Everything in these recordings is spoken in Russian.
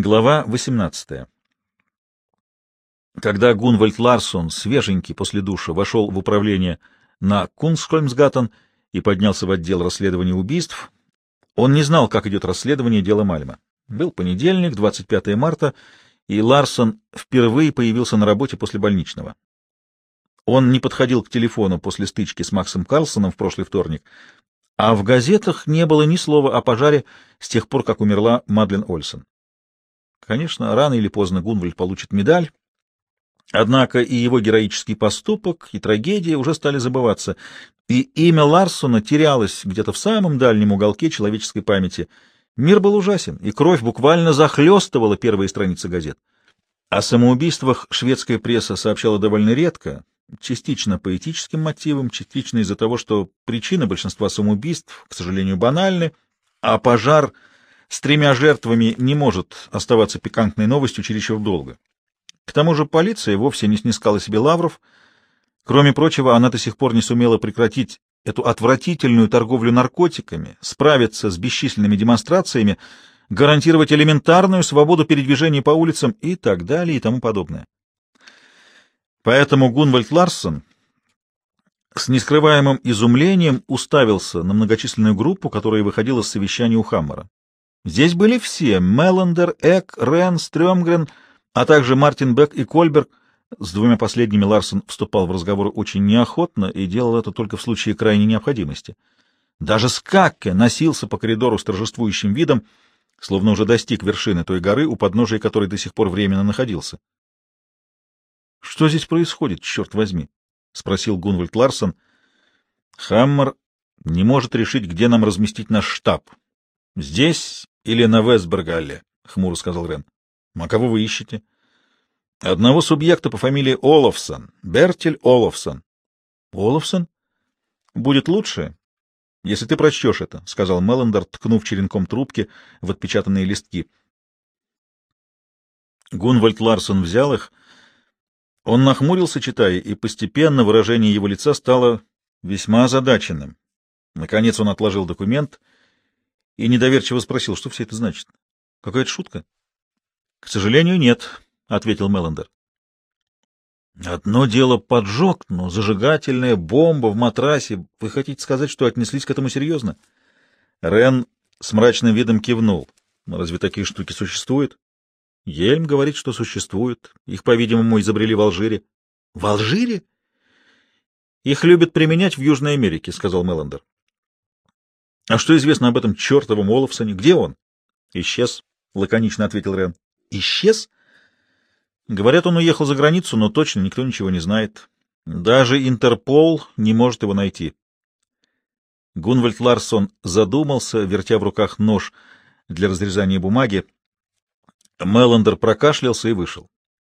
Глава 18. Когда Гунвальд Ларсон, свеженький после душа, вошел в управление на Кунсхольмсгаттен и поднялся в отдел расследования убийств, он не знал, как идет расследование дела Мальма. Был понедельник, 25 марта, и Ларсон впервые появился на работе после больничного. Он не подходил к телефону после стычки с Максом Карлсоном в прошлый вторник, а в газетах не было ни слова о пожаре с тех пор, как умерла Мадлен Ольсен. Конечно, рано или поздно Гунвальд получит медаль, однако и его героический поступок, и трагедия уже стали забываться, и имя Ларсона терялось где-то в самом дальнем уголке человеческой памяти. Мир был ужасен, и кровь буквально захлестывала первые страницы газет. О самоубийствах шведская пресса сообщала довольно редко, частично по этическим мотивам, частично из-за того, что причины большинства самоубийств, к сожалению, банальны, а пожар — с тремя жертвами не может оставаться пикантной новостью чересчур долго. К тому же полиция вовсе не снискала себе лавров. Кроме прочего, она до сих пор не сумела прекратить эту отвратительную торговлю наркотиками, справиться с бесчисленными демонстрациями, гарантировать элементарную свободу передвижения по улицам и так далее и тому подобное. Поэтому Гунвальд Ларсон с нескрываемым изумлением уставился на многочисленную группу, которая выходила с совещания у Хаммера. Здесь были все — Меллендер, Эк, Рен, Стрёмгрен, а также Мартин Бек и Кольберг. С двумя последними Ларсон вступал в разговор очень неохотно и делал это только в случае крайней необходимости. Даже Скакке носился по коридору с торжествующим видом, словно уже достиг вершины той горы, у подножия которой до сих пор временно находился. — Что здесь происходит, черт возьми? — спросил Гунвальд Ларсон. — Хаммер не может решить, где нам разместить наш штаб. Здесь или на Вестбергалле? — хмуро сказал Рен. — А кого вы ищете? — Одного субъекта по фамилии Олафсон. Бертель Олафсон. — Олафсон? — Будет лучше, если ты прочтешь это, — сказал Меллендер, ткнув черенком трубки в отпечатанные листки. Гунвальд Ларсон взял их. Он нахмурился, читая, и постепенно выражение его лица стало весьма озадаченным. Наконец он отложил документ — и недоверчиво спросил, что все это значит. Какая-то шутка? — К сожалению, нет, — ответил Меллендер. — Одно дело поджог, но зажигательная бомба в матрасе. Вы хотите сказать, что отнеслись к этому серьезно? Рен с мрачным видом кивнул. Разве такие штуки существуют? Ельм говорит, что существуют. Их, по-видимому, изобрели в Алжире. — В Алжире? — Их любят применять в Южной Америке, — сказал Меллендер. — А что известно об этом чертовом Олафсоне? Где он? — Исчез, — лаконично ответил Рен. — Исчез? Говорят, он уехал за границу, но точно никто ничего не знает. Даже Интерпол не может его найти. Гунвальд Ларсон задумался, вертя в руках нож для разрезания бумаги. Меллендер прокашлялся и вышел.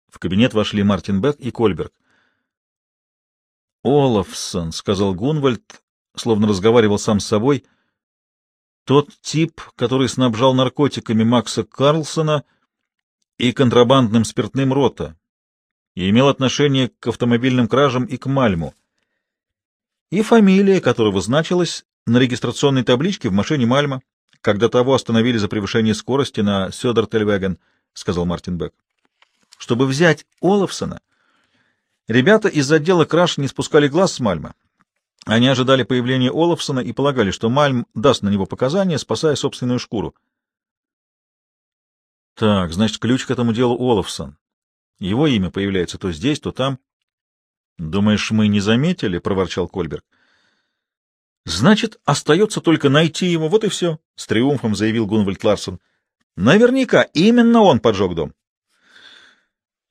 В кабинет вошли Мартин Бек и Кольберг. «Олафсон», — сказал Гунвальд, словно разговаривал сам с собой, тот тип, который снабжал наркотиками Макса Карлсона и контрабандным спиртным рота, и имел отношение к автомобильным кражам и к Мальму. И фамилия, которого значилась на регистрационной табличке в машине Мальма, когда того остановили за превышение скорости на Сёдертельвеген, — сказал Мартин Бек. Чтобы взять Олафсона, ребята из отдела краж не спускали глаз с Мальма. Они ожидали появления Олафсона и полагали, что Мальм даст на него показания, спасая собственную шкуру. Так, значит, ключ к этому делу Олафсон. Его имя появляется то здесь, то там. Думаешь, мы не заметили? — проворчал Кольберг. Значит, остается только найти его, вот и все, — с триумфом заявил Гунвальд Ларсон. Наверняка именно он поджег дом.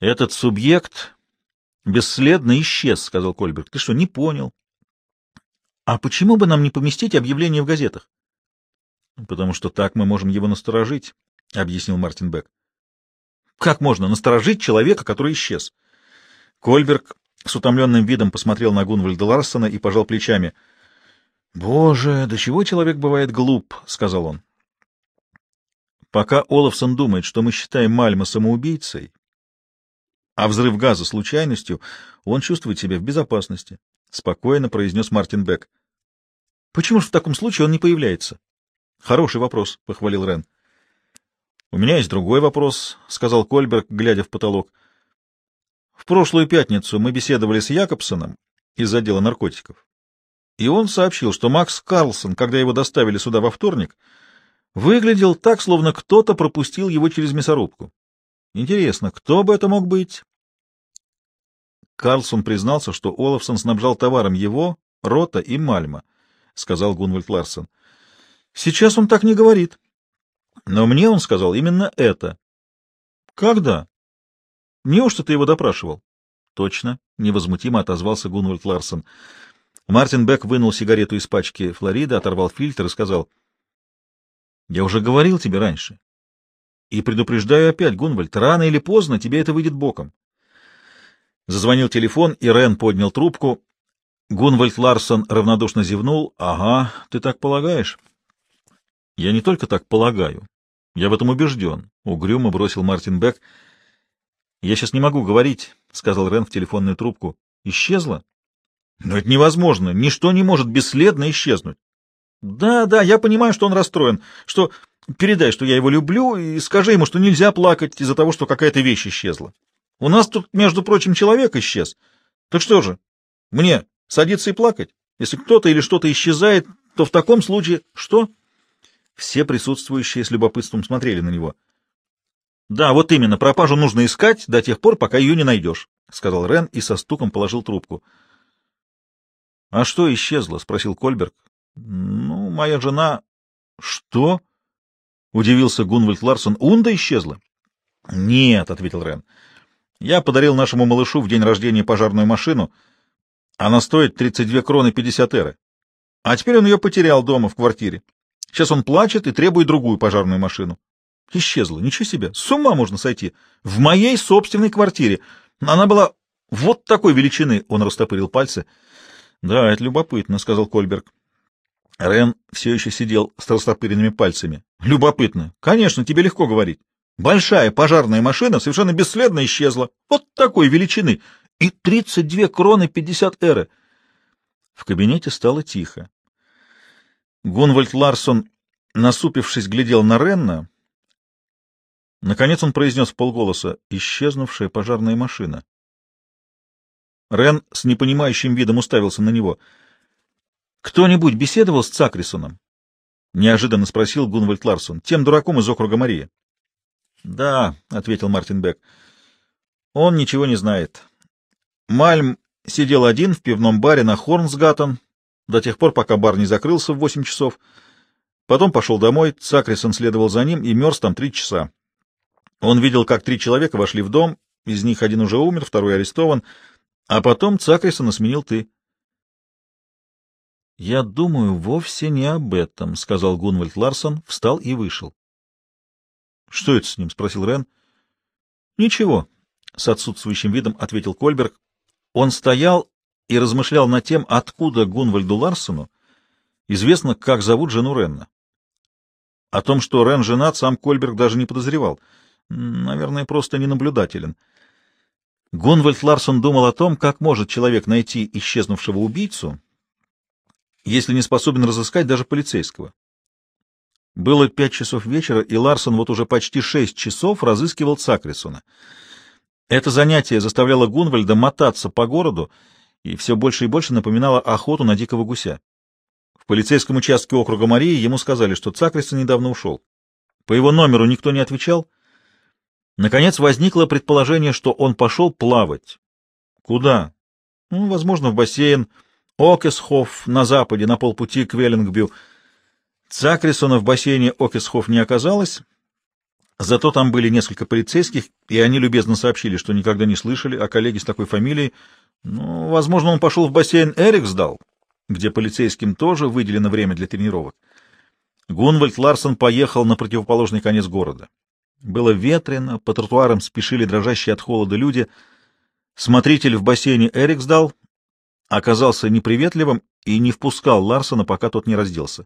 Этот субъект бесследно исчез, — сказал Кольберг. Ты что, не понял? А почему бы нам не поместить объявление в газетах? — Потому что так мы можем его насторожить, — объяснил Мартин Бек. — Как можно насторожить человека, который исчез? Кольберг с утомленным видом посмотрел на Гунвальда Ларсона и пожал плечами. — Боже, до чего человек бывает глуп, — сказал он. — Пока Олафсон думает, что мы считаем Мальма самоубийцей, а взрыв газа случайностью, он чувствует себя в безопасности. — спокойно произнес Мартин Бек. — Почему же в таком случае он не появляется? — Хороший вопрос, — похвалил Рен. У меня есть другой вопрос, — сказал Кольберг, глядя в потолок. В прошлую пятницу мы беседовали с Якобсоном из отдела наркотиков, и он сообщил, что Макс Карлсон, когда его доставили сюда во вторник, выглядел так, словно кто-то пропустил его через мясорубку. Интересно, кто бы это мог быть? Карлсон признался, что Олафсон снабжал товаром его, Рота и Мальма, — сказал Гунвальд Ларсон. — Сейчас он так не говорит. Но мне он сказал именно это. — Когда? — Неужто ты его допрашивал? — Точно, — невозмутимо отозвался Гунвальд Ларсон. Мартин Бек вынул сигарету из пачки Флорида, оторвал фильтр и сказал. — Я уже говорил тебе раньше. И предупреждаю опять, Гунвальд, рано или поздно тебе это выйдет боком. Зазвонил телефон, и Рен поднял трубку. Гунвальд Ларсон равнодушно зевнул. — Ага, ты так полагаешь? — Я не только так полагаю. Я в этом убежден, — угрюмо бросил Мартин Бек. — Я сейчас не могу говорить, — сказал Рен в телефонную трубку. — Исчезла? — Но это невозможно. Ничто не может бесследно исчезнуть. — Да, да, я понимаю, что он расстроен, что... Передай, что я его люблю, и скажи ему, что нельзя плакать из-за того, что какая-то вещь исчезла. У нас тут, между прочим, человек исчез. Так что же, мне садиться и плакать? Если кто-то или что-то исчезает, то в таком случае... Что? Все присутствующие с любопытством смотрели на него. Да, вот именно, пропажу нужно искать до тех пор, пока ее не найдешь, — сказал Рен и со стуком положил трубку. — А что исчезло? — спросил Кольберг. — Ну, моя жена... — Что? — удивился Гунвальд Ларсон. — Унда исчезла? — Нет, — ответил Рен. — Я подарил нашему малышу в день рождения пожарную машину. Она стоит 32 кроны 50 эры. А теперь он ее потерял дома, в квартире. Сейчас он плачет и требует другую пожарную машину. Исчезла. Ничего себе. С ума можно сойти. В моей собственной квартире. Она была вот такой величины. Он растопырил пальцы. — Да, это любопытно, — сказал Кольберг. Рен все еще сидел с растопыренными пальцами. — Любопытно. Конечно, тебе легко говорить. Большая пожарная машина совершенно бесследно исчезла. Вот такой величины. И 32 кроны 50 эры. В кабинете стало тихо. Гунвальд Ларсон, насупившись, глядел на Ренна. Наконец он произнес в полголоса «Исчезнувшая пожарная машина». Рен с непонимающим видом уставился на него — кто-нибудь беседовал с Цакрисоном? — неожиданно спросил Гунвальд Ларсон. — Тем дураком из округа Мария. — Да, — ответил Мартин Бек. — Он ничего не знает. Мальм сидел один в пивном баре на Хорнсгаттен до тех пор, пока бар не закрылся в восемь часов. Потом пошел домой, Цакрисон следовал за ним и мерз там три часа. Он видел, как три человека вошли в дом, из них один уже умер, второй арестован, а потом Цакрисона сменил ты. — Я думаю вовсе не об этом, — сказал Гунвальд Ларсон, встал и вышел. — Что это с ним? — спросил Рен. — Ничего, — с отсутствующим видом ответил Кольберг. Он стоял и размышлял над тем, откуда Гунвальду Ларсону известно, как зовут жену Ренна. О том, что Рен женат, сам Кольберг даже не подозревал. Наверное, просто ненаблюдателен. Гунвальд Ларсон думал о том, как может человек найти исчезнувшего убийцу, если не способен разыскать даже полицейского. Было пять часов вечера, и Ларсон вот уже почти шесть часов разыскивал Цакрисона. Это занятие заставляло Гунвальда мотаться по городу и все больше и больше напоминало охоту на дикого гуся. В полицейском участке округа Марии ему сказали, что Цакрисон недавно ушел. По его номеру никто не отвечал. Наконец возникло предположение, что он пошел плавать. Куда? Ну, возможно, в бассейн, Окесхоф на западе, на полпути к Веллингбю. Цакрисона в бассейне Окесхоф не оказалось, зато там были несколько полицейских, и они любезно сообщили, что никогда не слышали о коллеге с такой фамилией. Ну, возможно, он пошел в бассейн Эриксдал, где полицейским тоже выделено время для тренировок. Гунвальд Ларсон поехал на противоположный конец города. Было ветрено, по тротуарам спешили дрожащие от холода люди. Смотритель в бассейне Эриксдал оказался неприветливым и не впускал Ларсона, пока тот не разделся.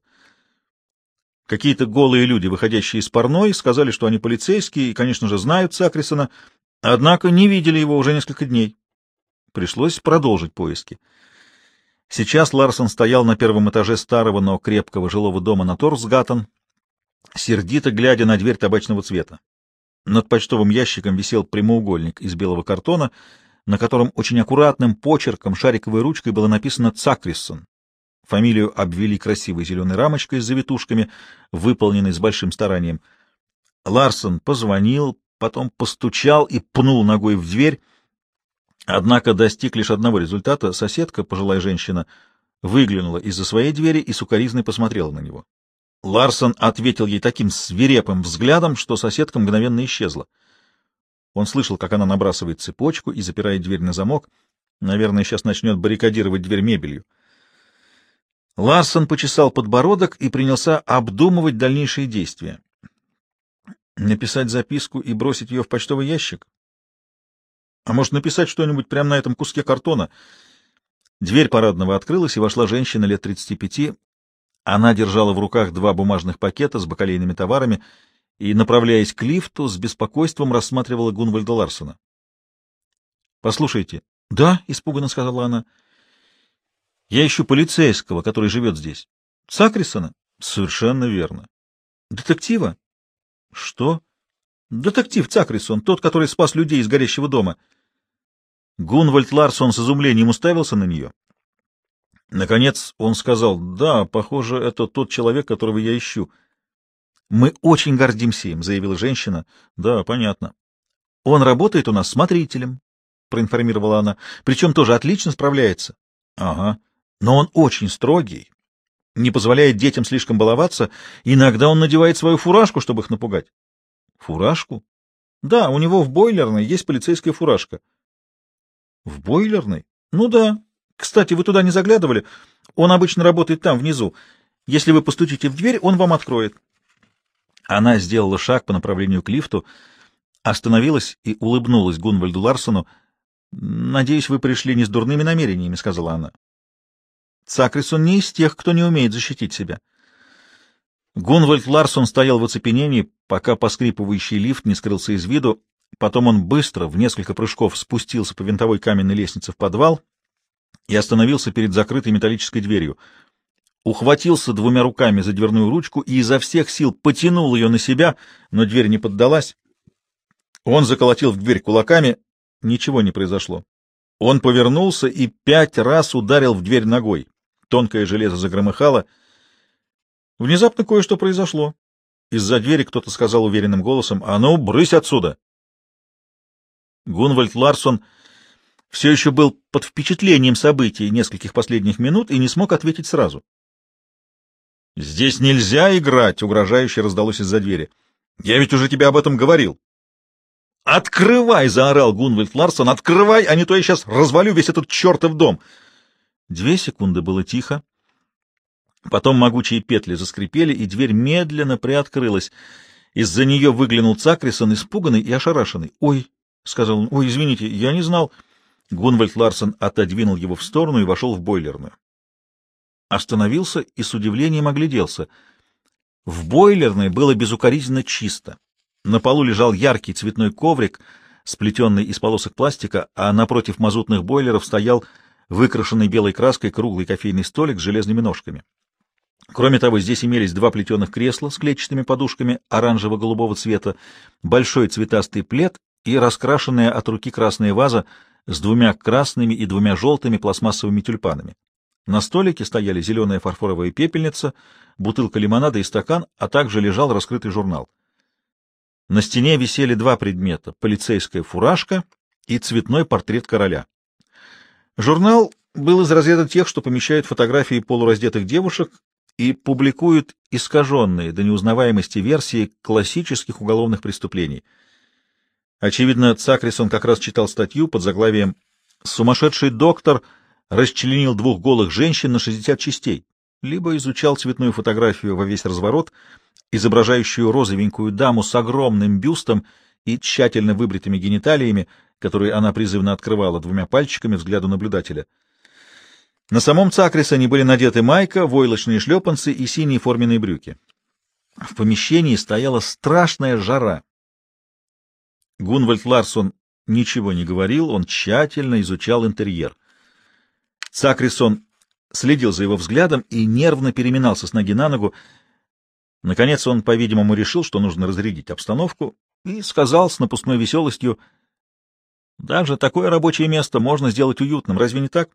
Какие-то голые люди, выходящие из парной, сказали, что они полицейские и, конечно же, знают Сакрисона, однако не видели его уже несколько дней. Пришлось продолжить поиски. Сейчас Ларсон стоял на первом этаже старого, но крепкого жилого дома на Торсгаттен. сердито глядя на дверь табачного цвета. Над почтовым ящиком висел прямоугольник из белого картона, на котором очень аккуратным почерком шариковой ручкой было написано «Цакриссон». Фамилию обвели красивой зеленой рамочкой с завитушками, выполненной с большим старанием. Ларсон позвонил, потом постучал и пнул ногой в дверь, однако достиг лишь одного результата. Соседка, пожилая женщина, выглянула из-за своей двери и сукоризной посмотрела на него. Ларсон ответил ей таким свирепым взглядом, что соседка мгновенно исчезла. Он слышал, как она набрасывает цепочку и запирает дверь на замок. Наверное, сейчас начнет баррикадировать дверь мебелью. Ларсон почесал подбородок и принялся обдумывать дальнейшие действия. Написать записку и бросить ее в почтовый ящик? А может, написать что-нибудь прямо на этом куске картона? Дверь парадного открылась, и вошла женщина лет 35. Она держала в руках два бумажных пакета с бакалейными товарами и, направляясь к лифту, с беспокойством рассматривала Гунвальда Ларсона. — Послушайте. — Да, — испуганно сказала она. — Я ищу полицейского, который живет здесь. — Сакрисона? — Совершенно верно. — Детектива? — Что? — Детектив Цакрисон, тот, который спас людей из горящего дома. Гунвальд Ларсон с изумлением уставился на нее. Наконец он сказал, «Да, похоже, это тот человек, которого я ищу». «Мы очень гордимся им», — заявила женщина. «Да, понятно». «Он работает у нас смотрителем», — проинформировала она. «Причем тоже отлично справляется». «Ага. Но он очень строгий, не позволяет детям слишком баловаться. Иногда он надевает свою фуражку, чтобы их напугать». «Фуражку?» «Да, у него в бойлерной есть полицейская фуражка». «В бойлерной?» «Ну да, кстати, вы туда не заглядывали? Он обычно работает там, внизу. Если вы постучите в дверь, он вам откроет. Она сделала шаг по направлению к лифту, остановилась и улыбнулась Гунвальду Ларсону. «Надеюсь, вы пришли не с дурными намерениями», — сказала она. Цакрисон не из тех, кто не умеет защитить себя. Гунвальд Ларсон стоял в оцепенении, пока поскрипывающий лифт не скрылся из виду. Потом он быстро, в несколько прыжков, спустился по винтовой каменной лестнице в подвал — и остановился перед закрытой металлической дверью. Ухватился двумя руками за дверную ручку и изо всех сил потянул ее на себя, но дверь не поддалась. Он заколотил в дверь кулаками. Ничего не произошло. Он повернулся и пять раз ударил в дверь ногой. Тонкое железо загромыхало. Внезапно кое-что произошло. Из-за двери кто-то сказал уверенным голосом, «А ну, брысь отсюда!» Гунвальд Ларсон все еще был под впечатлением событий нескольких последних минут и не смог ответить сразу. «Здесь нельзя играть!» — угрожающе раздалось из-за двери. «Я ведь уже тебе об этом говорил!» «Открывай!» — заорал Гунвальд Ларсон. «Открывай, а не то я сейчас развалю весь этот чертов дом!» Две секунды было тихо. Потом могучие петли заскрипели, и дверь медленно приоткрылась. Из-за нее выглянул Цакрисон, испуганный и ошарашенный. «Ой!» — сказал он. «Ой, извините, я не знал...» Гунвальд Ларсен отодвинул его в сторону и вошел в бойлерную. Остановился и с удивлением огляделся. В бойлерной было безукоризненно чисто. На полу лежал яркий цветной коврик, сплетенный из полосок пластика, а напротив мазутных бойлеров стоял выкрашенный белой краской круглый кофейный столик с железными ножками. Кроме того, здесь имелись два плетеных кресла с клетчатыми подушками оранжево-голубого цвета, большой цветастый плед и раскрашенная от руки красная ваза с двумя красными и двумя желтыми пластмассовыми тюльпанами. На столике стояли зеленая фарфоровая пепельница, бутылка лимонада и стакан, а также лежал раскрытый журнал. На стене висели два предмета — полицейская фуражка и цветной портрет короля. Журнал был из разряда тех, что помещают фотографии полураздетых девушек и публикуют искаженные до неузнаваемости версии классических уголовных преступлений — Очевидно, Цакрисон как раз читал статью под заглавием «Сумасшедший доктор расчленил двух голых женщин на 60 частей», либо изучал цветную фотографию во весь разворот, изображающую розовенькую даму с огромным бюстом и тщательно выбритыми гениталиями, которые она призывно открывала двумя пальчиками взгляду наблюдателя. На самом Цакрисоне были надеты майка, войлочные шлепанцы и синие форменные брюки. В помещении стояла страшная жара. Гунвальд Ларсон ничего не говорил, он тщательно изучал интерьер. Цакрисон следил за его взглядом и нервно переминался с ноги на ногу. Наконец он, по-видимому, решил, что нужно разрядить обстановку, и сказал с напускной веселостью, «Даже такое рабочее место можно сделать уютным, разве не так?»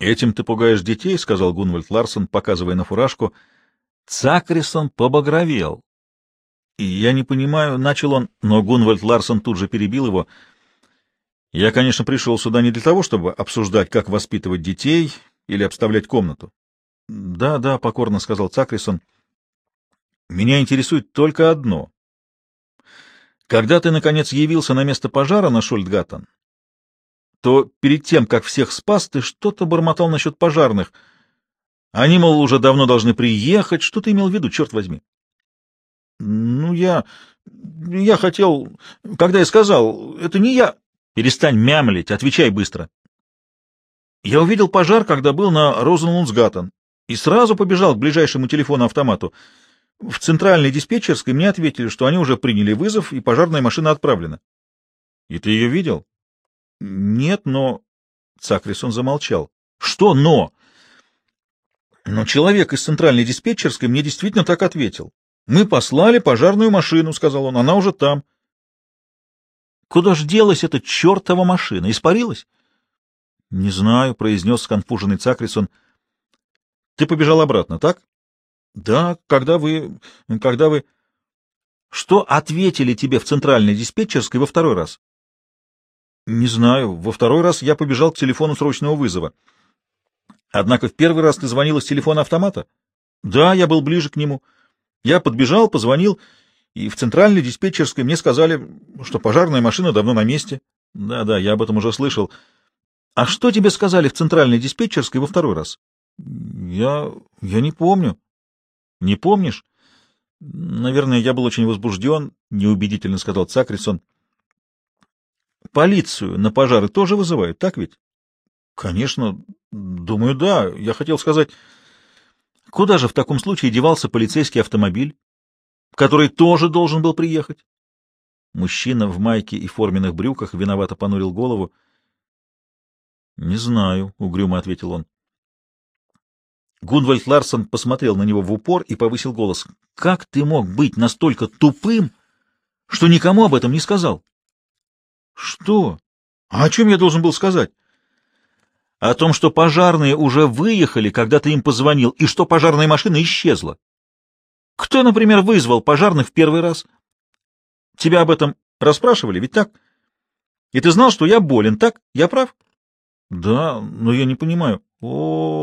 «Этим ты пугаешь детей», — сказал Гунвальд Ларсон, показывая на фуражку. Цакрисон побагровел. И я не понимаю, начал он, но Гунвальд Ларсон тут же перебил его. Я, конечно, пришел сюда не для того, чтобы обсуждать, как воспитывать детей или обставлять комнату. Да, да, покорно сказал Цакрисон. Меня интересует только одно. Когда ты, наконец, явился на место пожара на Шольдгаттен, то перед тем, как всех спас, ты что-то бормотал насчет пожарных. Они, мол, уже давно должны приехать. Что ты имел в виду, черт возьми? Ну, я... я хотел... Когда я сказал, это не я... Перестань мямлить, отвечай быстро. Я увидел пожар, когда был на Розенлундсгаттен и сразу побежал к ближайшему телефону-автомату. В центральной диспетчерской мне ответили, что они уже приняли вызов, и пожарная машина отправлена. — И ты ее видел? — Нет, но... Цакрисон замолчал. — Что «но»? — Но человек из центральной диспетчерской мне действительно так ответил. — Мы послали пожарную машину, — сказал он, — она уже там. — Куда ж делась эта чертова машина? Испарилась? — Не знаю, — произнес сконфуженный Цакрисон, — ты побежал обратно, так? Да, когда вы... когда вы... Что ответили тебе в центральной диспетчерской во второй раз? Не знаю. Во второй раз я побежал к телефону срочного вызова. Однако в первый раз ты звонила с телефона автомата? Да, я был ближе к нему. Я подбежал, позвонил, и в центральной диспетчерской мне сказали, что пожарная машина давно на месте. Да-да, я об этом уже слышал. А что тебе сказали в центральной диспетчерской во второй раз? Я... я не помню. Не помнишь? Наверное, я был очень возбужден, неубедительно сказал Цакрисон. Полицию на пожары тоже вызывают, так ведь? Конечно, думаю, да. Я хотел сказать, куда же в таком случае девался полицейский автомобиль, который тоже должен был приехать? Мужчина в майке и форменных брюках виновато понурил голову. — Не знаю, — угрюмо ответил он. Гунвальд Ларсон посмотрел на него в упор и повысил голос. «Как ты мог быть настолько тупым, что никому об этом не сказал?» «Что? А о чем я должен был сказать?» «О том, что пожарные уже выехали, когда ты им позвонил, и что пожарная машина исчезла. Кто, например, вызвал пожарных в первый раз? Тебя об этом расспрашивали, ведь так? И ты знал, что я болен, так? Я прав?» «Да, но я не понимаю».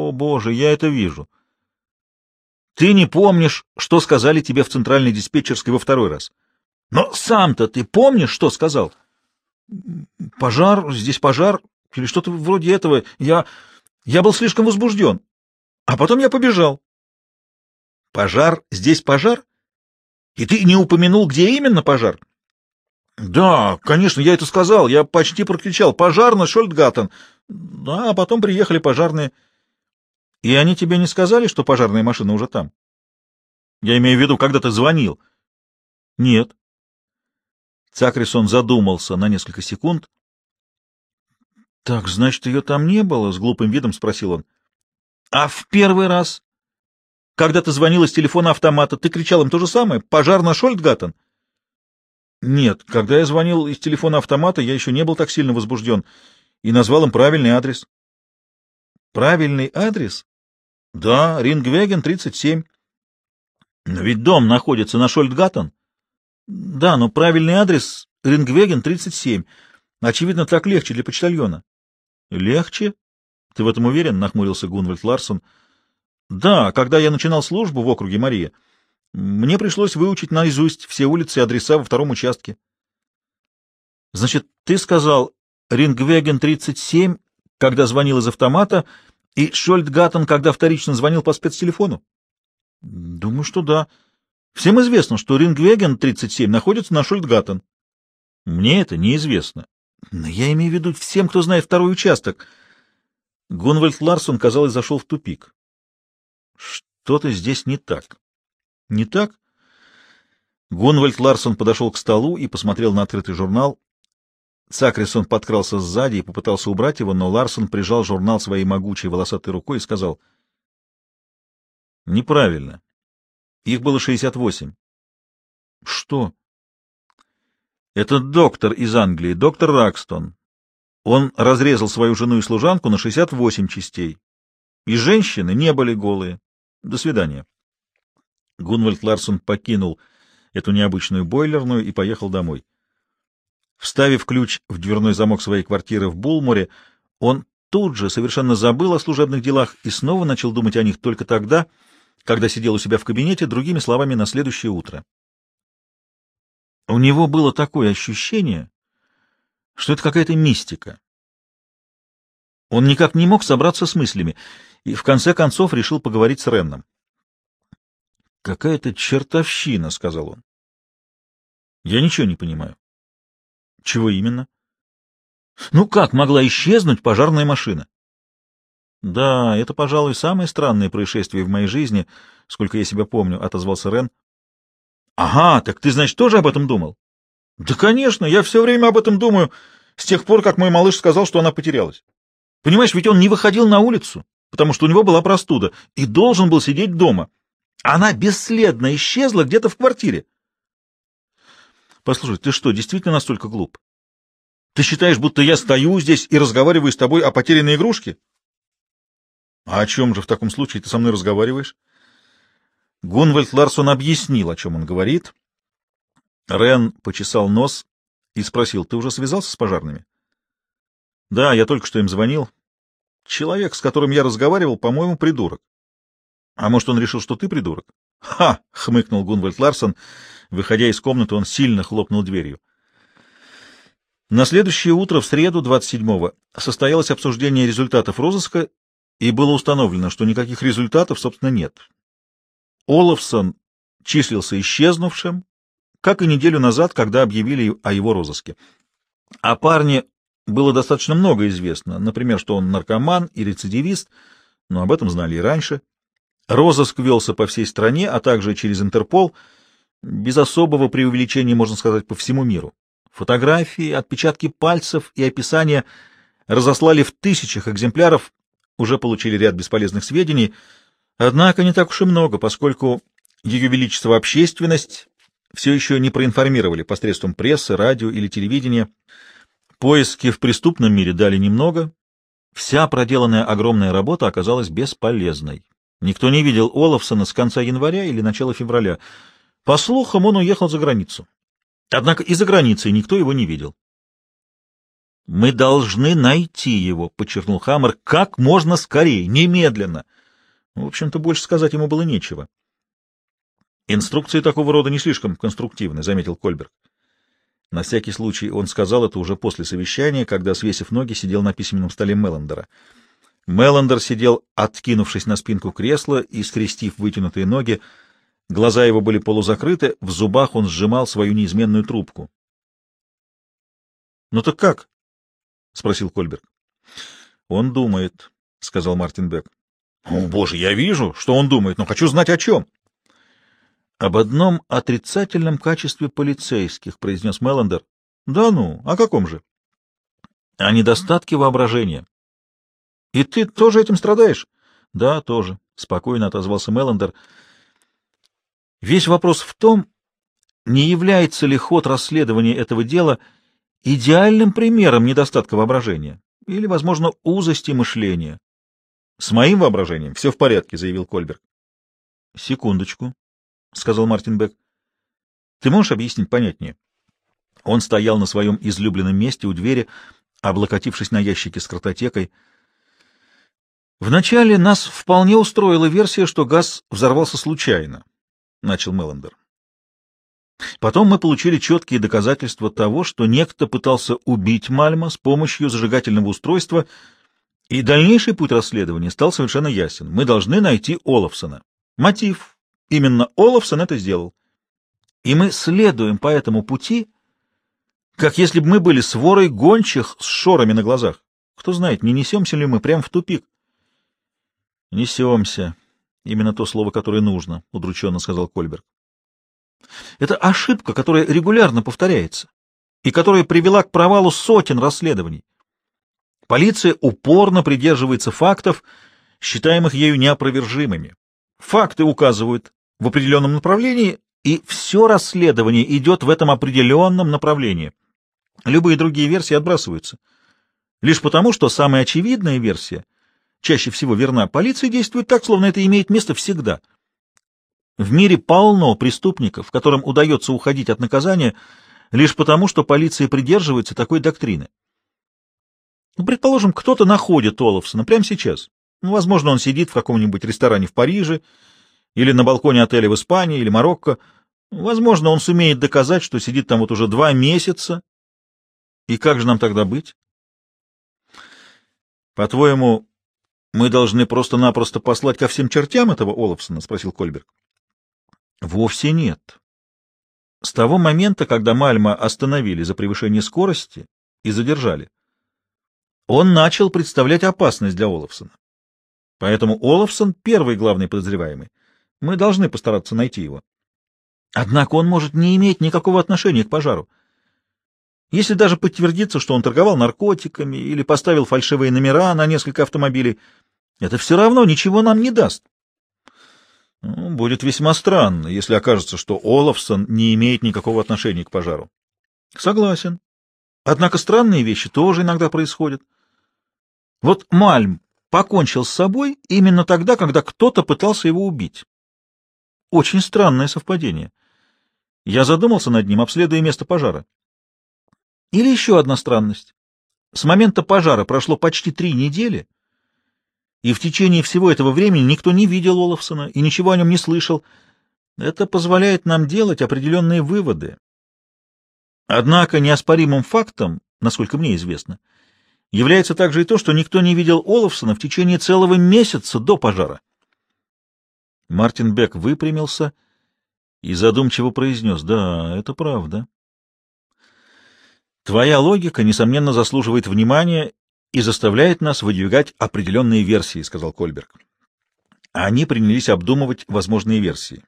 О, боже, я это вижу. Ты не помнишь, что сказали тебе в центральной диспетчерской во второй раз. Но сам-то ты помнишь, что сказал? Пожар, здесь пожар, или что-то вроде этого. Я... я был слишком возбужден. А потом я побежал. Пожар, здесь пожар? И ты не упомянул, где именно пожар? Да, конечно, я это сказал. Я почти прокричал. Пожар на Шольдгаттен. Да, а потом приехали пожарные. И они тебе не сказали, что пожарная машина уже там? Я имею в виду, когда ты звонил. Нет. Цакрисон задумался на несколько секунд. Так, значит, ее там не было? С глупым видом спросил он. А в первый раз? Когда ты звонил из телефона автомата, ты кричал им то же самое? Пожар на Шольдгаттен? Нет, когда я звонил из телефона автомата, я еще не был так сильно возбужден и назвал им правильный адрес. Правильный адрес? Да, Рингвеген, 37. Но ведь дом находится на Шольдгаттен. Да, но правильный адрес Рингвеген, 37. Очевидно, так легче для почтальона. Легче? Ты в этом уверен? Нахмурился Гунвальд Ларсон. Да, когда я начинал службу в округе Мария, мне пришлось выучить наизусть все улицы и адреса во втором участке. Значит, ты сказал Рингвеген 37, когда звонил из автомата, и Шольдгаттен, когда вторично звонил по спецтелефону? Думаю, что да. Всем известно, что Рингвеген 37 находится на Шольдгаттен. Мне это неизвестно. Но я имею в виду всем, кто знает второй участок. Гунвальд Ларсон, казалось, зашел в тупик. Что-то здесь не так. Не так? Гунвальд Ларсон подошел к столу и посмотрел на открытый журнал. Сакрисон подкрался сзади и попытался убрать его, но Ларсон прижал журнал своей могучей волосатой рукой и сказал, Неправильно. Их было 68. Что? Это доктор из Англии, доктор Ракстон. Он разрезал свою жену и служанку на 68 частей. И женщины не были голые. До свидания. Гунвальд Ларсон покинул эту необычную бойлерную и поехал домой. Вставив ключ в дверной замок своей квартиры в Булморе, он тут же совершенно забыл о служебных делах и снова начал думать о них только тогда, когда сидел у себя в кабинете, другими словами, на следующее утро. У него было такое ощущение, что это какая-то мистика. Он никак не мог собраться с мыслями и в конце концов решил поговорить с Ренном. «Какая-то чертовщина», — сказал он. «Я ничего не понимаю». «Чего именно?» «Ну как могла исчезнуть пожарная машина?» «Да, это, пожалуй, самое странное происшествие в моей жизни, сколько я себя помню», — отозвался Рен. «Ага, так ты, значит, тоже об этом думал?» «Да, конечно, я все время об этом думаю, с тех пор, как мой малыш сказал, что она потерялась. Понимаешь, ведь он не выходил на улицу, потому что у него была простуда, и должен был сидеть дома». Она бесследно исчезла где-то в квартире. Послушай, ты что, действительно настолько глуп? Ты считаешь, будто я стою здесь и разговариваю с тобой о потерянной игрушке? А о чем же в таком случае ты со мной разговариваешь? Гунвальд Ларсон объяснил, о чем он говорит. Рен почесал нос и спросил, ты уже связался с пожарными? Да, я только что им звонил. Человек, с которым я разговаривал, по-моему, придурок. А может, он решил, что ты придурок? Ха! хмыкнул Гунвальд Ларсон. Выходя из комнаты, он сильно хлопнул дверью. На следующее утро, в среду 27-го, состоялось обсуждение результатов розыска, и было установлено, что никаких результатов, собственно, нет. Олафсон числился исчезнувшим, как и неделю назад, когда объявили о его розыске. О парне было достаточно много известно, например, что он наркоман и рецидивист, но об этом знали и раньше. Розыск велся по всей стране, а также через Интерпол, без особого преувеличения, можно сказать, по всему миру. Фотографии, отпечатки пальцев и описания разослали в тысячах экземпляров, уже получили ряд бесполезных сведений, однако не так уж и много, поскольку Ее Величество общественность все еще не проинформировали посредством прессы, радио или телевидения. Поиски в преступном мире дали немного, вся проделанная огромная работа оказалась бесполезной. Никто не видел Олафсона с конца января или начала февраля. По слухам, он уехал за границу. Однако и за границей никто его не видел. «Мы должны найти его», — подчеркнул Хаммер, — «как можно скорее, немедленно». В общем-то, больше сказать ему было нечего. «Инструкции такого рода не слишком конструктивны», — заметил Кольберг. На всякий случай он сказал это уже после совещания, когда, свесив ноги, сидел на письменном столе Меллендера. Меллендер сидел, откинувшись на спинку кресла и скрестив вытянутые ноги. Глаза его были полузакрыты, в зубах он сжимал свою неизменную трубку. — Ну так как? — спросил Кольберг. — Он думает, — сказал Мартин Бек. — О, боже, я вижу, что он думает, но хочу знать о чем. — Об одном отрицательном качестве полицейских, — произнес Меллендер. — Да ну, о каком же? — О недостатке воображения. И ты тоже этим страдаешь? Да, тоже, спокойно отозвался Меллендер. Весь вопрос в том, не является ли ход расследования этого дела идеальным примером недостатка воображения или, возможно, узости мышления. С моим воображением все в порядке, заявил Кольберг. Секундочку, сказал Мартин Бек. Ты можешь объяснить понятнее? Он стоял на своем излюбленном месте у двери, облокотившись на ящике с картотекой. Вначале нас вполне устроила версия, что газ взорвался случайно, — начал Меллендер. Потом мы получили четкие доказательства того, что некто пытался убить Мальма с помощью зажигательного устройства, и дальнейший путь расследования стал совершенно ясен. Мы должны найти Олафсона. Мотив. Именно Олафсон это сделал. И мы следуем по этому пути, как если бы мы были сворой гончих с шорами на глазах. Кто знает, не несемся ли мы прямо в тупик. Несемся. Именно то слово, которое нужно, — удрученно сказал Кольберг. Это ошибка, которая регулярно повторяется и которая привела к провалу сотен расследований. Полиция упорно придерживается фактов, считаемых ею неопровержимыми. Факты указывают в определенном направлении, и все расследование идет в этом определенном направлении. Любые другие версии отбрасываются. Лишь потому, что самая очевидная версия чаще всего верна. Полиция действует так, словно это имеет место всегда. В мире полно преступников, которым удается уходить от наказания лишь потому, что полиция придерживается такой доктрины. Ну, предположим, кто-то находит Олафсона прямо сейчас. Ну, возможно, он сидит в каком-нибудь ресторане в Париже, или на балконе отеля в Испании, или Марокко. Возможно, он сумеет доказать, что сидит там вот уже два месяца. И как же нам тогда быть? По-твоему, мы должны просто-напросто послать ко всем чертям этого Олафсона? — спросил Кольберг. Вовсе нет. С того момента, когда Мальма остановили за превышение скорости и задержали, он начал представлять опасность для Олафсона. Поэтому Олафсон — первый главный подозреваемый. Мы должны постараться найти его. Однако он может не иметь никакого отношения к пожару. Если даже подтвердится, что он торговал наркотиками или поставил фальшивые номера на несколько автомобилей, это все равно ничего нам не даст. Ну, будет весьма странно, если окажется, что Олафсон не имеет никакого отношения к пожару. Согласен. Однако странные вещи тоже иногда происходят. Вот Мальм покончил с собой именно тогда, когда кто-то пытался его убить. Очень странное совпадение. Я задумался над ним, обследуя место пожара. Или еще одна странность. С момента пожара прошло почти три недели, и в течение всего этого времени никто не видел Олафсона и ничего о нем не слышал. Это позволяет нам делать определенные выводы. Однако неоспоримым фактом, насколько мне известно, является также и то, что никто не видел Олафсона в течение целого месяца до пожара. Мартин Бек выпрямился и задумчиво произнес, «Да, это правда». Твоя логика, несомненно, заслуживает внимания и заставляет нас выдвигать определенные версии, — сказал Кольберг. Они принялись обдумывать возможные версии.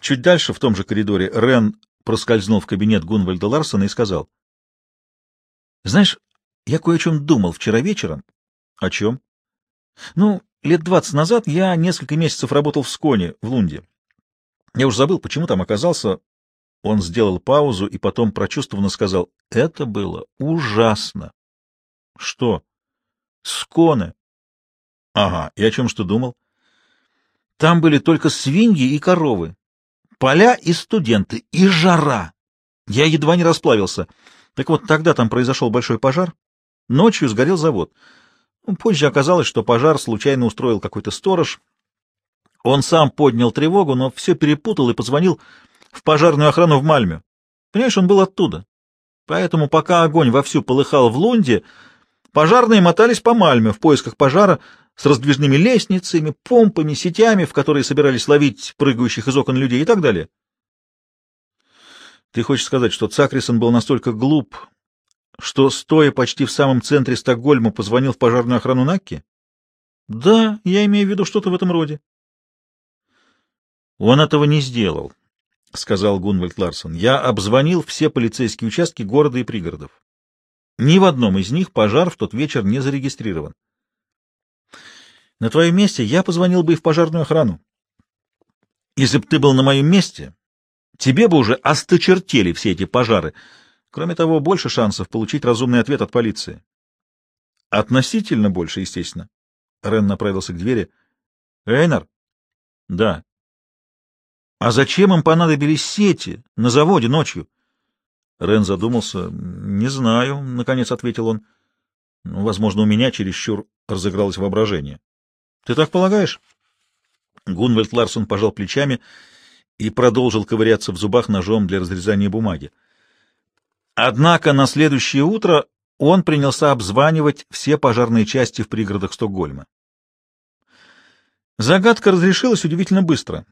Чуть дальше, в том же коридоре, Рен проскользнул в кабинет Гунвальда Ларсона и сказал. — Знаешь, я кое о чем думал вчера вечером. — О чем? — Ну, лет двадцать назад я несколько месяцев работал в Сконе, в Лунде. Я уж забыл, почему там оказался. Он сделал паузу и потом прочувствованно сказал, — это было ужасно. Что? Сконы. Ага, и о чем что думал? Там были только свиньи и коровы, поля и студенты, и жара. Я едва не расплавился. Так вот, тогда там произошел большой пожар. Ночью сгорел завод. Ну, позже оказалось, что пожар случайно устроил какой-то сторож. Он сам поднял тревогу, но все перепутал и позвонил в пожарную охрану в Мальме. Понимаешь, он был оттуда. Поэтому, пока огонь вовсю полыхал в Лунде, Пожарные мотались по Мальме в поисках пожара с раздвижными лестницами, помпами, сетями, в которые собирались ловить прыгающих из окон людей и так далее. Ты хочешь сказать, что Цакрисон был настолько глуп, что, стоя почти в самом центре Стокгольма, позвонил в пожарную охрану Накки? Да, я имею в виду что-то в этом роде. Он этого не сделал, — сказал Гунвальд Ларсон. Я обзвонил все полицейские участки города и пригородов. Ни в одном из них пожар в тот вечер не зарегистрирован. На твоем месте я позвонил бы и в пожарную охрану. Если бы ты был на моем месте, тебе бы уже осточертели все эти пожары. Кроме того, больше шансов получить разумный ответ от полиции. Относительно больше, естественно. Рен направился к двери. Эйнар? Да. А зачем им понадобились сети на заводе ночью? Рен задумался. «Не знаю», — наконец ответил он. «Ну, возможно, у меня чересчур разыгралось воображение». «Ты так полагаешь?» Гунвальд Ларсон пожал плечами и продолжил ковыряться в зубах ножом для разрезания бумаги. Однако на следующее утро он принялся обзванивать все пожарные части в пригородах Стокгольма. Загадка разрешилась удивительно быстро.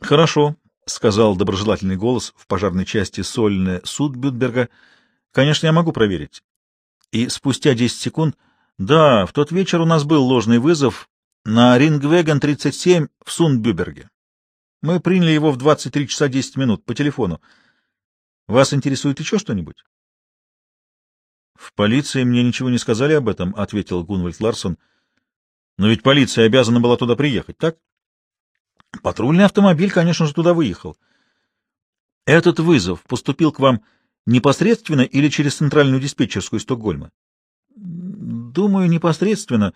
«Хорошо», — сказал доброжелательный голос в пожарной части Сольне Судбютберга. — Конечно, я могу проверить. И спустя 10 секунд... Да, в тот вечер у нас был ложный вызов на Рингвеген-37 в Сундбюберге. Мы приняли его в 23 часа 10 минут по телефону. Вас интересует еще что-нибудь? — В полиции мне ничего не сказали об этом, — ответил Гунвальд Ларсон. Но ведь полиция обязана была туда приехать, так? Патрульный автомобиль, конечно же, туда выехал. Этот вызов поступил к вам непосредственно или через центральную диспетчерскую Стокгольма? Думаю, непосредственно.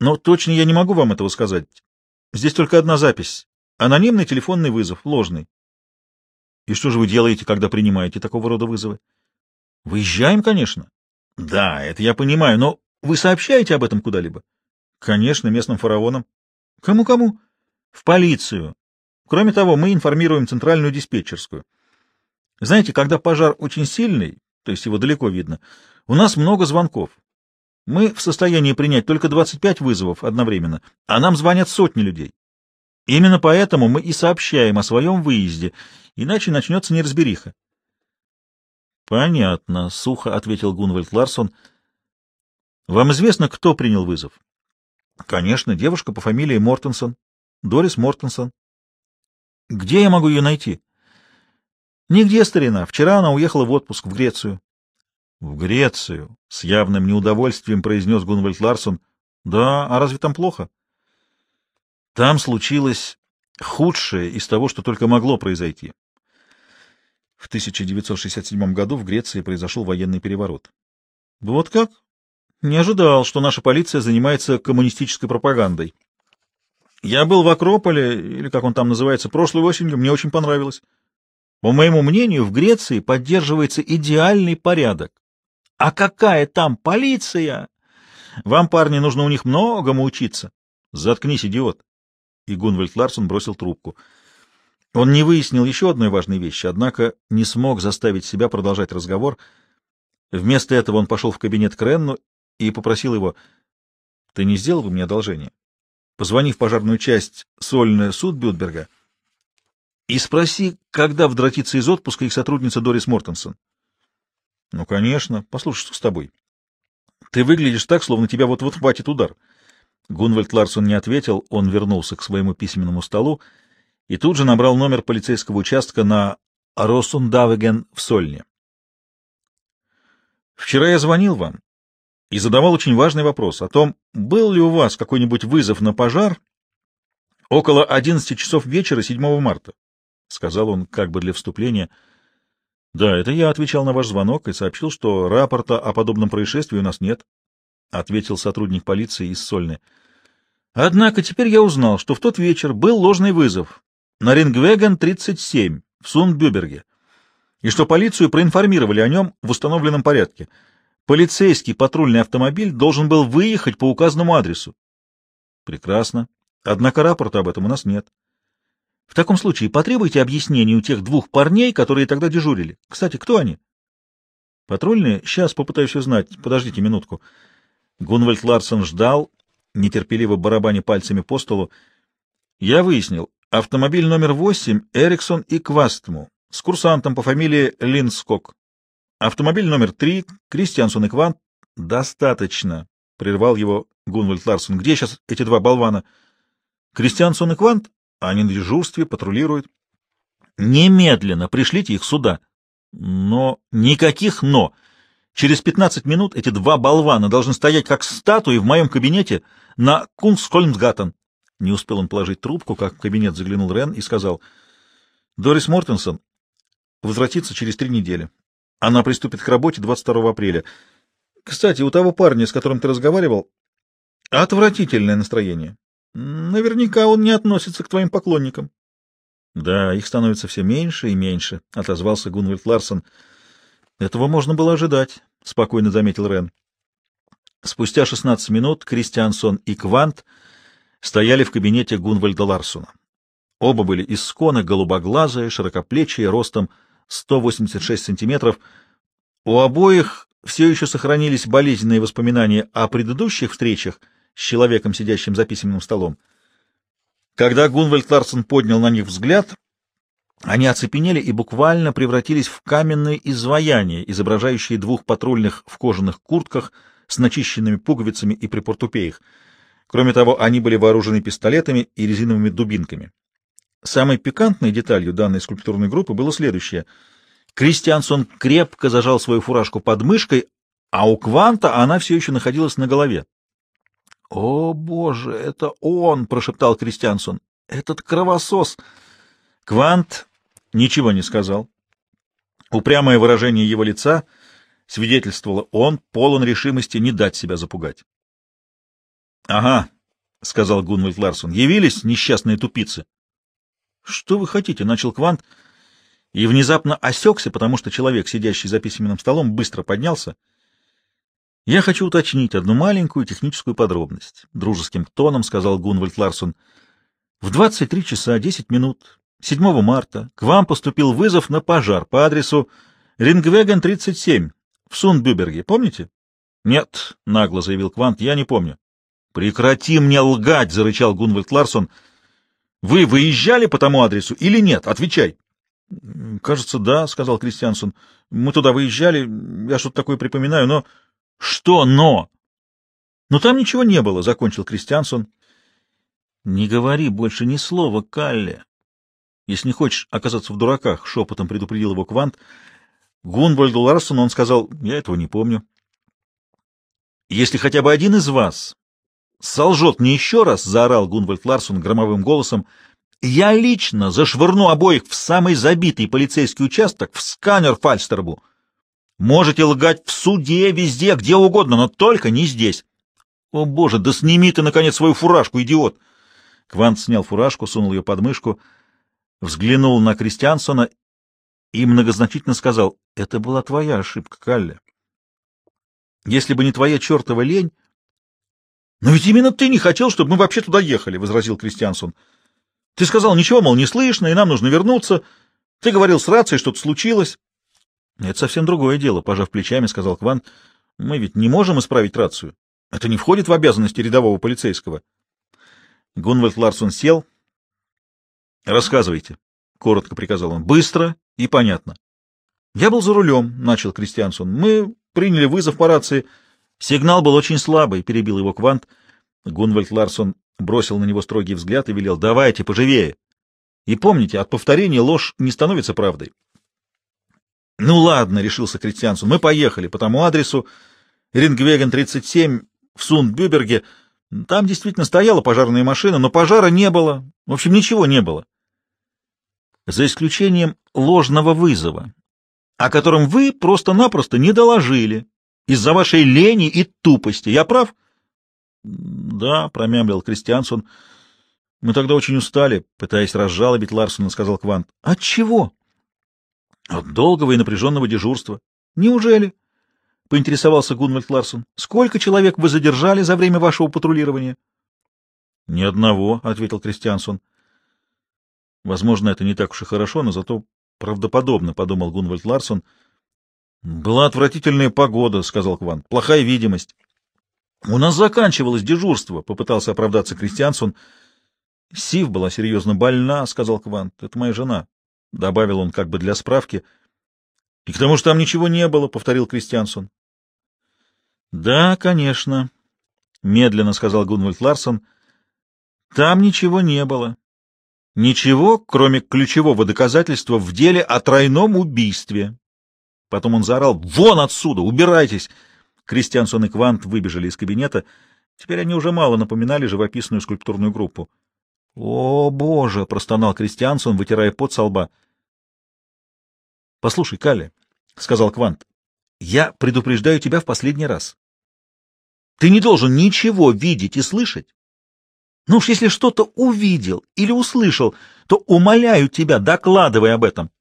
Но точно я не могу вам этого сказать. Здесь только одна запись. Анонимный телефонный вызов, ложный. И что же вы делаете, когда принимаете такого рода вызовы? Выезжаем, конечно. Да, это я понимаю, но вы сообщаете об этом куда-либо? Конечно, местным фараонам. Кому-кому? В полицию. Кроме того, мы информируем центральную диспетчерскую. Знаете, когда пожар очень сильный, то есть его далеко видно, у нас много звонков. Мы в состоянии принять только 25 вызовов одновременно, а нам звонят сотни людей. Именно поэтому мы и сообщаем о своем выезде, иначе начнется неразбериха. — Понятно, — сухо ответил Гунвальд Ларсон. — Вам известно, кто принял вызов? — Конечно, девушка по фамилии Мортенсон. Дорис Мортенсон. — Где я могу ее найти? — Нигде, старина. Вчера она уехала в отпуск в Грецию. — В Грецию? — с явным неудовольствием произнес Гунвальд Ларсон. — Да, а разве там плохо? — Там случилось худшее из того, что только могло произойти. В 1967 году в Греции произошел военный переворот. — Вот как? Не ожидал, что наша полиция занимается коммунистической пропагандой. Я был в Акрополе, или как он там называется, прошлой осенью, мне очень понравилось. По моему мнению, в Греции поддерживается идеальный порядок. А какая там полиция? Вам, парни, нужно у них многому учиться. Заткнись, идиот. И Гунвальд Ларсон бросил трубку. Он не выяснил еще одной важной вещи, однако не смог заставить себя продолжать разговор. Вместо этого он пошел в кабинет к Ренну и попросил его, «Ты не сделал бы мне одолжение? Позвони в пожарную часть Сольная суд Бютберга и спроси, когда возвратится из отпуска их сотрудница Дорис Мортенсон. — Ну, конечно. Послушай, что с тобой? — Ты выглядишь так, словно тебя вот-вот хватит удар. Гунвальд Ларсон не ответил, он вернулся к своему письменному столу и тут же набрал номер полицейского участка на Росундавеген в Сольне. «Вчера я звонил вам и задавал очень важный вопрос о том, был ли у вас какой-нибудь вызов на пожар около 11 часов вечера 7 марта», — сказал он как бы для вступления, — да, это я отвечал на ваш звонок и сообщил, что рапорта о подобном происшествии у нас нет, — ответил сотрудник полиции из Сольны. Однако теперь я узнал, что в тот вечер был ложный вызов на Рингвеген-37 в Сундбюберге, и что полицию проинформировали о нем в установленном порядке. Полицейский патрульный автомобиль должен был выехать по указанному адресу. Прекрасно. Однако рапорта об этом у нас нет. В таком случае потребуйте объяснений у тех двух парней, которые тогда дежурили. Кстати, кто они? Патрульные? Сейчас попытаюсь узнать. Подождите минутку. Гунвальд Ларсон ждал, нетерпеливо барабаня пальцами по столу. Я выяснил. Автомобиль номер восемь Эриксон и Квастму с курсантом по фамилии Линскок. Автомобиль номер три Кристиансон и Квант. Достаточно, прервал его Гунвальд Ларсон. Где сейчас эти два болвана? Кристиансон и Квант? Они на дежурстве, патрулируют. Немедленно пришлите их сюда. Но никаких «но». Через пятнадцать минут эти два болвана должны стоять как статуи в моем кабинете на Кунгскольмсгаттен. Не успел он положить трубку, как в кабинет заглянул Рен и сказал, «Дорис Мортенсон возвратится через три недели. Она приступит к работе 22 апреля. Кстати, у того парня, с которым ты разговаривал, отвратительное настроение. Наверняка он не относится к твоим поклонникам. — Да, их становится все меньше и меньше, — отозвался Гунвальд Ларсон. — Этого можно было ожидать, — спокойно заметил Рен. Спустя шестнадцать минут Кристиансон и Квант стояли в кабинете Гунвальда Ларсона. Оба были из скона, голубоглазые, широкоплечие, ростом 186 сантиметров. У обоих все еще сохранились болезненные воспоминания о предыдущих встречах — с человеком, сидящим за письменным столом. Когда Гунвальд Ларсон поднял на них взгляд, они оцепенели и буквально превратились в каменные изваяния, изображающие двух патрульных в кожаных куртках с начищенными пуговицами и при портупеях. Кроме того, они были вооружены пистолетами и резиновыми дубинками. Самой пикантной деталью данной скульптурной группы было следующее. Кристиансон крепко зажал свою фуражку под мышкой, а у Кванта она все еще находилась на голове. О, боже, это он, прошептал Кристиансон. Этот кровосос. Квант ничего не сказал. Упрямое выражение его лица свидетельствовало, он полон решимости не дать себя запугать. — Ага, — сказал Гунвальд Ларсон, — явились несчастные тупицы. — Что вы хотите? — начал Квант, и внезапно осекся, потому что человек, сидящий за письменным столом, быстро поднялся. — Я хочу уточнить одну маленькую техническую подробность, — дружеским тоном сказал Гунвальд Ларсон. — В 23 часа 10 минут 7 марта к вам поступил вызов на пожар по адресу Рингвеген 37 в Сундбюберге. Помните? — Нет, — нагло заявил Квант, — я не помню. — Прекрати мне лгать, — зарычал Гунвальд Ларсон. — Вы выезжали по тому адресу или нет? Отвечай. — Кажется, да, — сказал Кристиансон. — Мы туда выезжали, я что-то такое припоминаю, но... — Что «но»? — Ну, там ничего не было, — закончил Кристиансон. — Не говори больше ни слова, Калле. Если не хочешь оказаться в дураках, — шепотом предупредил его Квант. Гунвальду Ларсону он сказал, — я этого не помню. — Если хотя бы один из вас солжет мне еще раз, — заорал Гунвальд Ларсон громовым голосом, — я лично зашвырну обоих в самый забитый полицейский участок, в сканер Фальстербу. Можете лгать в суде, везде, где угодно, но только не здесь. О, боже, да сними ты, наконец, свою фуражку, идиот! Квант снял фуражку, сунул ее под мышку — взглянул на Кристиансона и многозначительно сказал, «Это была твоя ошибка, Калли. Если бы не твоя чертова лень...» «Но ведь именно ты не хотел, чтобы мы вообще туда ехали», — возразил Кристиансон. «Ты сказал, ничего, мол, не слышно, и нам нужно вернуться. Ты говорил с рацией, что-то случилось». «Это совсем другое дело», — пожав плечами, сказал Кван. «Мы ведь не можем исправить рацию. Это не входит в обязанности рядового полицейского». Гунвальд Ларсон сел, — Рассказывайте, — коротко приказал он. — Быстро и понятно. — Я был за рулем, — начал Кристиансон. — Мы приняли вызов по рации. Сигнал был очень слабый, — перебил его Квант. Гунвальд Ларсон бросил на него строгий взгляд и велел. — Давайте, поживее. И помните, от повторения ложь не становится правдой. — Ну ладно, — решился Кристиансон. — Мы поехали по тому адресу. Рингвеген 37 в Сундбюберге. Там действительно стояла пожарная машина, но пожара не было. В общем, ничего не было за исключением ложного вызова, о котором вы просто-напросто не доложили из-за вашей лени и тупости. Я прав? — Да, — промямлил Кристиансон. — Мы тогда очень устали, пытаясь разжалобить Ларсона, — сказал Квант. — От чего? — От долгого и напряженного дежурства. — Неужели? — поинтересовался Гунвальд Ларсон. — Сколько человек вы задержали за время вашего патрулирования? — Ни одного, — ответил Кристиансон. Возможно, это не так уж и хорошо, но зато правдоподобно, — подумал Гунвальд Ларсон. — Была отвратительная погода, — сказал Квант. — Плохая видимость. — У нас заканчивалось дежурство, — попытался оправдаться Кристиансон. — Сив была серьезно больна, — сказал Квант. — Это моя жена, — добавил он как бы для справки. — И к тому же там ничего не было, — повторил Кристиансон. — Да, конечно, — медленно сказал Гунвальд Ларсон. — Там ничего не было. Ничего, кроме ключевого доказательства в деле о тройном убийстве. Потом он заорал «Вон отсюда! Убирайтесь!» Кристиансон и Квант выбежали из кабинета. Теперь они уже мало напоминали живописную скульптурную группу. «О, боже!» — простонал Кристиансон, вытирая пот со лба. «Послушай, Калли», — сказал Квант, — «я предупреждаю тебя в последний раз. Ты не должен ничего видеть и слышать, ну уж если что-то увидел или услышал, то умоляю тебя, докладывай об этом. —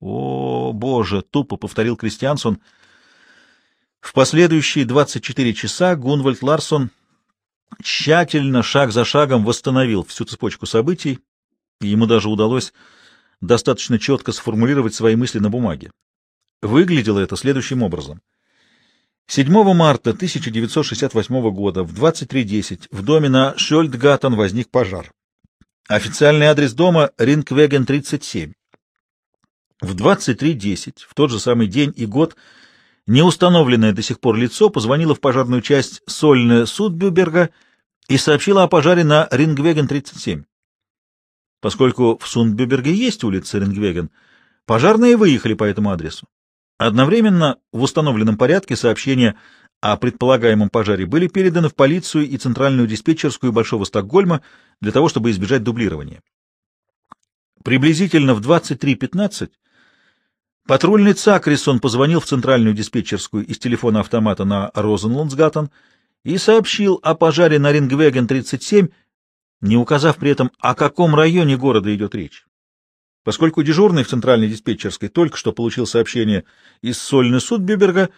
О, Боже! — тупо повторил Кристиансон. В последующие 24 часа Гунвальд Ларсон тщательно, шаг за шагом, восстановил всю цепочку событий, и ему даже удалось достаточно четко сформулировать свои мысли на бумаге. Выглядело это следующим образом — 7 марта 1968 года в 23.10 в доме на Шольдгаттен возник пожар. Официальный адрес дома — Рингвеген, 37. В 23.10, в тот же самый день и год, неустановленное до сих пор лицо позвонило в пожарную часть Сольне Судбюберга и сообщило о пожаре на Рингвеген, 37. Поскольку в Сундбюберге есть улица Рингвеген, пожарные выехали по этому адресу. Одновременно в установленном порядке сообщение о предполагаемом пожаре были переданы в полицию и центральную диспетчерскую Большого Стокгольма для того, чтобы избежать дублирования. Приблизительно в 23.15 патрульный Цакрисон позвонил в центральную диспетчерскую из телефона автомата на Розенлунdsгаттен и сообщил о пожаре на Рингвеген-37, не указав при этом, о каком районе города идет речь. Поскольку дежурный в центральной диспетчерской только что получил сообщение из Сольны Судбюберга,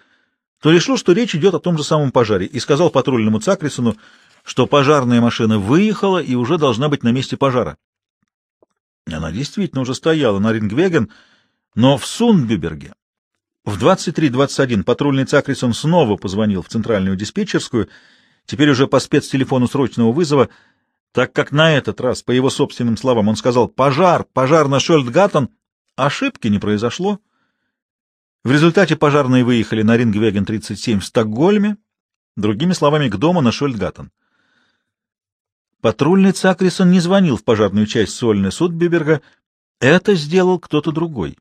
то решил, что речь идет о том же самом пожаре, и сказал патрульному Цакрисону, что пожарная машина выехала и уже должна быть на месте пожара. Она действительно уже стояла на Рингвеген, но в Сундбюберге в 23.21 патрульный Цакрисон снова позвонил в центральную диспетчерскую, теперь уже по спецтелефону срочного вызова, так как на этот раз, по его собственным словам, он сказал «пожар, пожар на Шольдгаттен», ошибки не произошло. В результате пожарные выехали на Рингвеген-37 в Стокгольме, другими словами, к дому на Шольдгаттен. Патрульный Цакрисон не звонил в пожарную часть Сольны Судбиберга, это сделал кто-то другой.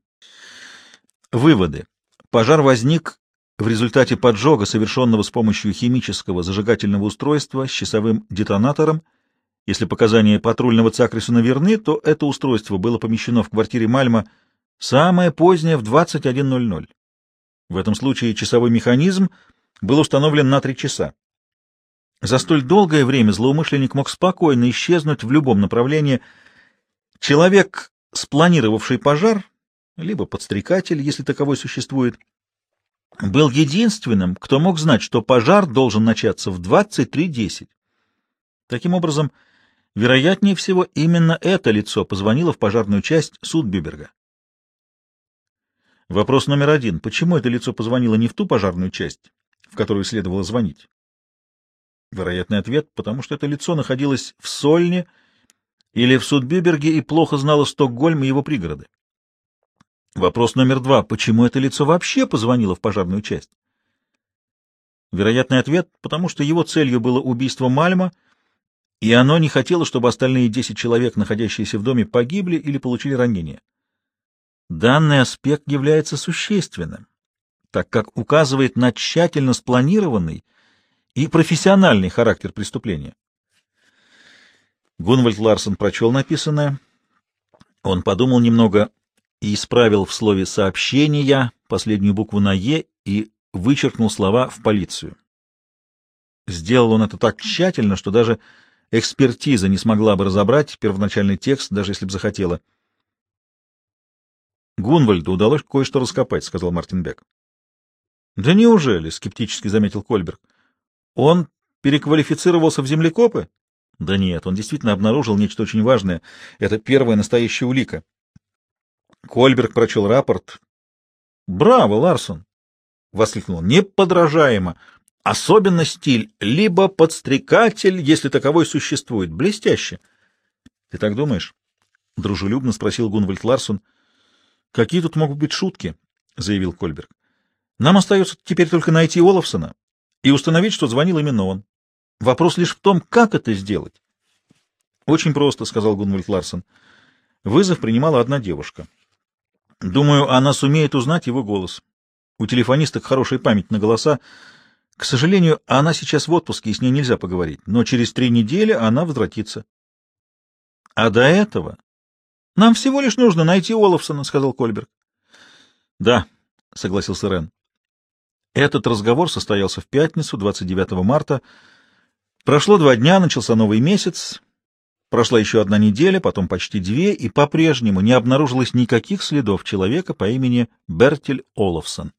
Выводы. Пожар возник в результате поджога, совершенного с помощью химического зажигательного устройства с часовым детонатором, если показания патрульного Цакрисона верны, то это устройство было помещено в квартире Мальма самое позднее в 21.00. В этом случае часовой механизм был установлен на три часа. За столь долгое время злоумышленник мог спокойно исчезнуть в любом направлении. Человек, спланировавший пожар, либо подстрекатель, если таковой существует, был единственным, кто мог знать, что пожар должен начаться в 23.10. Таким образом, Вероятнее всего, именно это лицо позвонило в пожарную часть Судбюберга. Вопрос номер один. Почему это лицо позвонило не в ту пожарную часть, в которую следовало звонить? Вероятный ответ, потому что это лицо находилось в Сольне или в Судбюберге и плохо знало Стокгольм и его пригороды. Вопрос номер два. Почему это лицо вообще позвонило в пожарную часть? Вероятный ответ, потому что его целью было убийство Мальма — и оно не хотело, чтобы остальные десять человек, находящиеся в доме, погибли или получили ранения. Данный аспект является существенным, так как указывает на тщательно спланированный и профессиональный характер преступления. Гунвальд Ларсон прочел написанное. Он подумал немного и исправил в слове «сообщения» последнюю букву на «е» и вычеркнул слова «в полицию». Сделал он это так тщательно, что даже Экспертиза не смогла бы разобрать первоначальный текст, даже если бы захотела. «Гунвальду удалось кое-что раскопать», — сказал Мартин Бек. «Да неужели?» — скептически заметил Кольберг. «Он переквалифицировался в землекопы?» «Да нет, он действительно обнаружил нечто очень важное. Это первая настоящая улика». Кольберг прочел рапорт. «Браво, Ларсон!» — воскликнул он. «Неподражаемо! Особенно стиль, либо подстрекатель, если таковой существует. Блестяще. — Ты так думаешь? — дружелюбно спросил Гунвальд Ларсон. — Какие тут могут быть шутки? — заявил Кольберг. — Нам остается теперь только найти Олафсона и установить, что звонил именно он. Вопрос лишь в том, как это сделать. — Очень просто, — сказал Гунвальд Ларсон. Вызов принимала одна девушка. Думаю, она сумеет узнать его голос. У телефонисток хорошая память на голоса, к сожалению, она сейчас в отпуске, и с ней нельзя поговорить, но через три недели она возвратится. — А до этого нам всего лишь нужно найти Олафсона, — сказал Кольберг. — Да, — согласился Рен. Этот разговор состоялся в пятницу, 29 марта. Прошло два дня, начался новый месяц. Прошла еще одна неделя, потом почти две, и по-прежнему не обнаружилось никаких следов человека по имени Бертель Олафсон.